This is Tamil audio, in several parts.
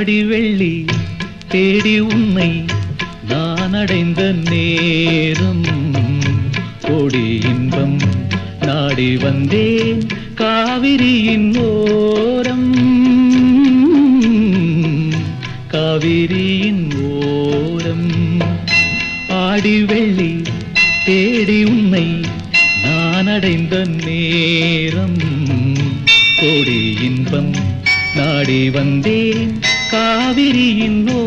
ஆடி வெள்ளி தேடி உன்னை நான் அடைந்த நேரம் கோடி இன்பம் நாடி வந்தேன் காவிரியின் ஓரம் காவிரியின் ஓரம் ஆடி வெள்ளி தேடி உன்னை நான் அடைந்த நேரம் கோடி இன்பம் நாடி வந்தேன் காவிரியின் ஓ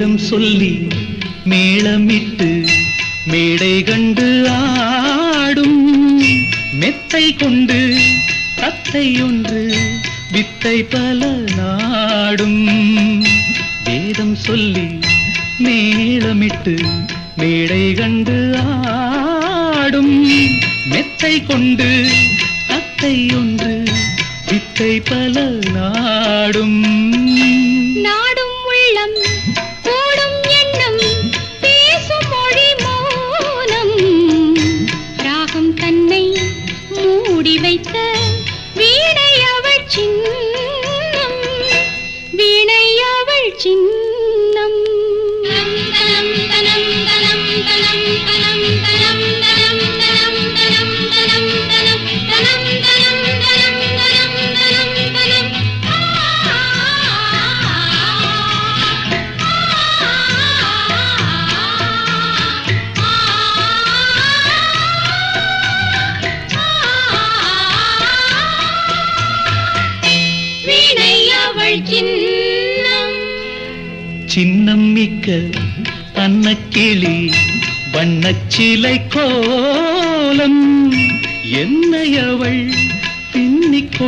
வேதம் சொல்லி மேளமிட்டு மேடை கண்டு ஆடும். மெத்தை கொண்டு தத்தை ஒன்று வித்தை பல நாடும். வேதம் சொல்லி மேளமிட்டு மேடை கண்டு ஆடும். மெத்தை கொண்டு தத்தை ஒன்று வித்தை பல நாடும். நான் வைத்த வீணையவள் சின்னம். வீணையவள் சின்னம். சின்னம் மிக்க அன்னக்கிளி வண்ணச்சிலை கோலம். என்னை அவள் பின்னிக்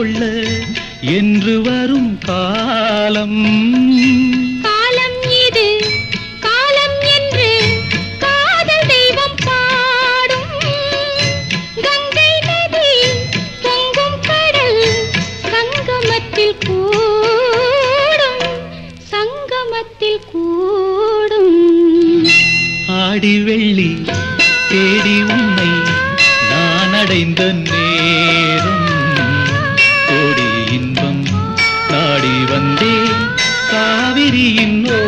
என்று வரும் காலம். தேடி வெள்ளி தேடி உன்னை நான் அடைந்த நேரம். கோடி இன்பம் நாடி வந்தே காவிரியின் ஓ